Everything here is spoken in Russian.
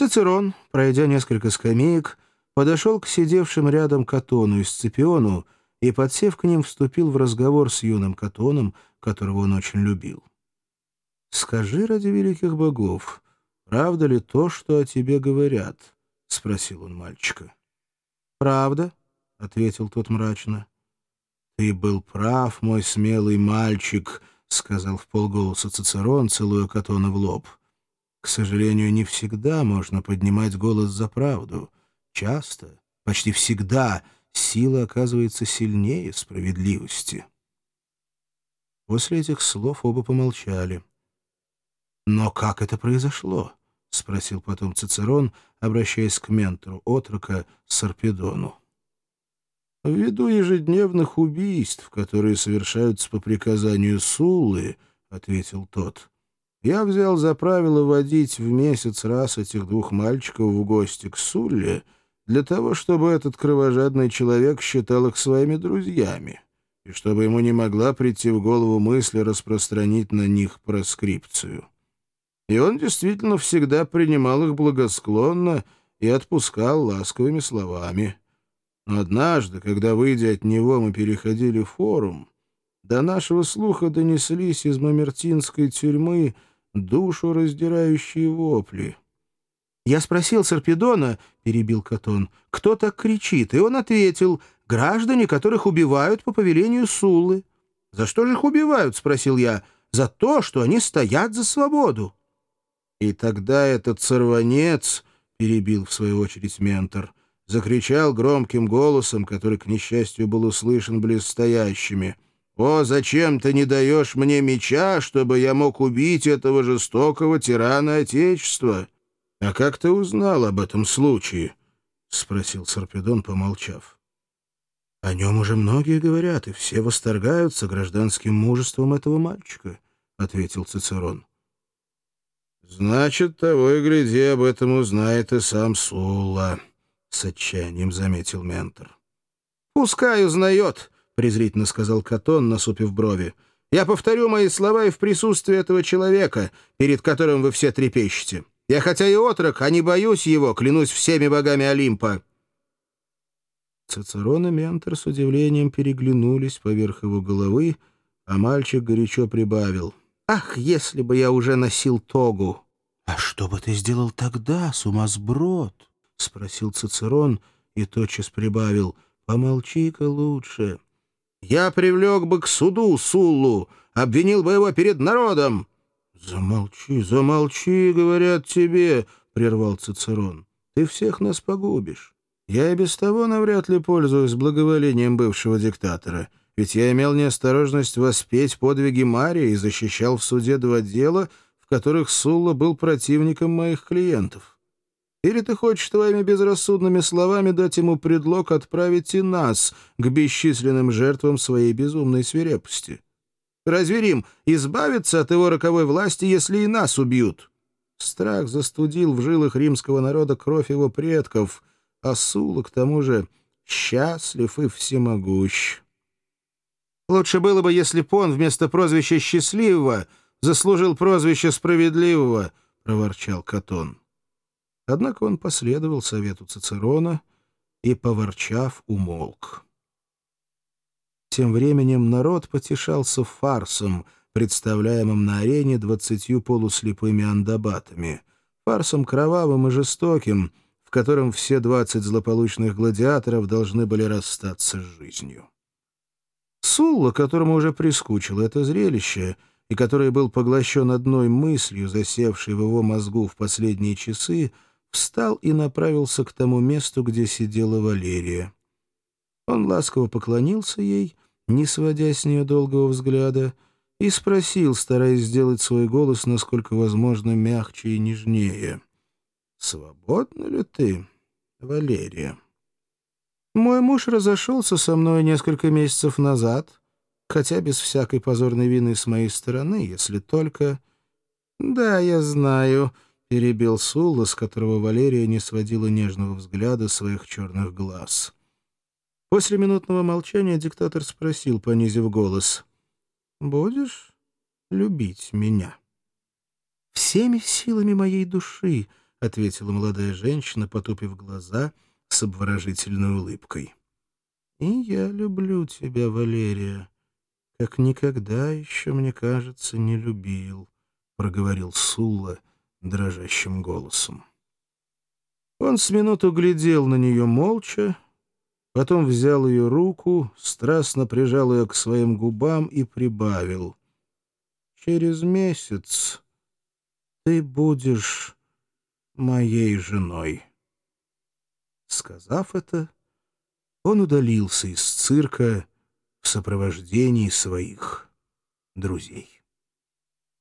Цицерон, пройдя несколько скамеек, подошел к сидевшим рядом Катону и Сципиону и, подсев к ним, вступил в разговор с юным Катоном, которого он очень любил. «Скажи ради великих богов, правда ли то, что о тебе говорят?» — спросил он мальчика. «Правда», — ответил тот мрачно. «Ты был прав, мой смелый мальчик», — сказал в полголоса Цицерон, целуя Катона в лоб. «К сожалению, не всегда можно поднимать голос за правду. Часто, почти всегда, сила оказывается сильнее справедливости». После этих слов оба помолчали. «Но как это произошло?» — спросил потом Цицерон, обращаясь к ментору отрока Сарпедону. «Ввиду ежедневных убийств, которые совершаются по приказанию Суллы, — ответил тот, — я взял за правило водить в месяц раз этих двух мальчиков в гости к Сулле для того, чтобы этот кровожадный человек считал их своими друзьями» и чтобы ему не могла прийти в голову мысль распространить на них проскрипцию. И он действительно всегда принимал их благосклонно и отпускал ласковыми словами. Но однажды, когда, выйдя от него, мы переходили форум, до нашего слуха донеслись из мамертинской тюрьмы душу раздирающие вопли. «Я спросил Сарпедона, — перебил Катон, — кто так кричит, и он ответил — Граждане, которых убивают по повелению Суллы. «За что же их убивают?» — спросил я. «За то, что они стоят за свободу». И тогда этот сорванец, — перебил в свою очередь ментор, — закричал громким голосом, который, к несчастью, был услышан близстоящими. «О, зачем ты не даешь мне меча, чтобы я мог убить этого жестокого тирана Отечества?» «А как ты узнал об этом случае?» — спросил Сарпедон, помолчав. О нем уже многие говорят, и все восторгаются гражданским мужеством этого мальчика, — ответил Цицерон. — Значит, того и гляди, об этом узнает и сам Сулла, — с отчаянием заметил ментор. — Пускай узнает, — презрительно сказал Катон, насупив брови. — Я повторю мои слова и в присутствии этого человека, перед которым вы все трепещете. Я хотя и отрок, а не боюсь его, клянусь всеми богами Олимпа. Цицерон и Ментор с удивлением переглянулись поверх его головы, а мальчик горячо прибавил. «Ах, если бы я уже носил тогу!» «А что бы ты сделал тогда, сумасброд?» — спросил Цицерон и тотчас прибавил. «Помолчи-ка лучше». «Я привлек бы к суду Суллу, обвинил бы его перед народом». «Замолчи, замолчи, говорят тебе», — прервал Цицерон. «Ты всех нас погубишь. Я и без того навряд ли пользуюсь благоволением бывшего диктатора, ведь я имел неосторожность воспеть подвиги Марии и защищал в суде два дела, в которых Сулла был противником моих клиентов. Или ты хочешь твоими безрассудными словами дать ему предлог отправить и нас к бесчисленным жертвам своей безумной свирепости? Разве Рим избавится от его роковой власти, если и нас убьют? Страх застудил в жилах римского народа кровь его предков — а Сула, к тому же, счастлив и всемогущ. Лучше было бы, если б он вместо прозвища «счастливого» заслужил прозвище «справедливого», — проворчал Катон. Однако он последовал совету Цицерона и, поворчав, умолк. Тем временем народ потешался фарсом, представляемым на арене двадцатью полуслепыми андабатами, фарсом кровавым и жестоким — в котором все двадцать злополучных гладиаторов должны были расстаться с жизнью. Сулла, которому уже прискучило это зрелище, и который был поглощен одной мыслью, засевшей в его мозгу в последние часы, встал и направился к тому месту, где сидела Валерия. Он ласково поклонился ей, не сводя с нее долгого взгляда, и спросил, стараясь сделать свой голос насколько возможно мягче и нежнее — Свободна ли ты, Валерия? Мой муж разошелся со мной несколько месяцев назад, хотя без всякой позорной вины с моей стороны, если только... Да, я знаю, — перебил Сулла, с которого Валерия не сводила нежного взгляда своих черных глаз. После минутного молчания диктатор спросил, понизив голос, «Будешь любить меня?» «Всеми силами моей души», — ответила молодая женщина, потупив глаза с обворожительной улыбкой. «И я люблю тебя, Валерия, как никогда еще, мне кажется, не любил», — проговорил Сулла дрожащим голосом. Он с минуту глядел на нее молча, потом взял ее руку, страстно прижал ее к своим губам и прибавил. «Через месяц ты будешь моей женой». Сказав это, он удалился из цирка в сопровождении своих друзей.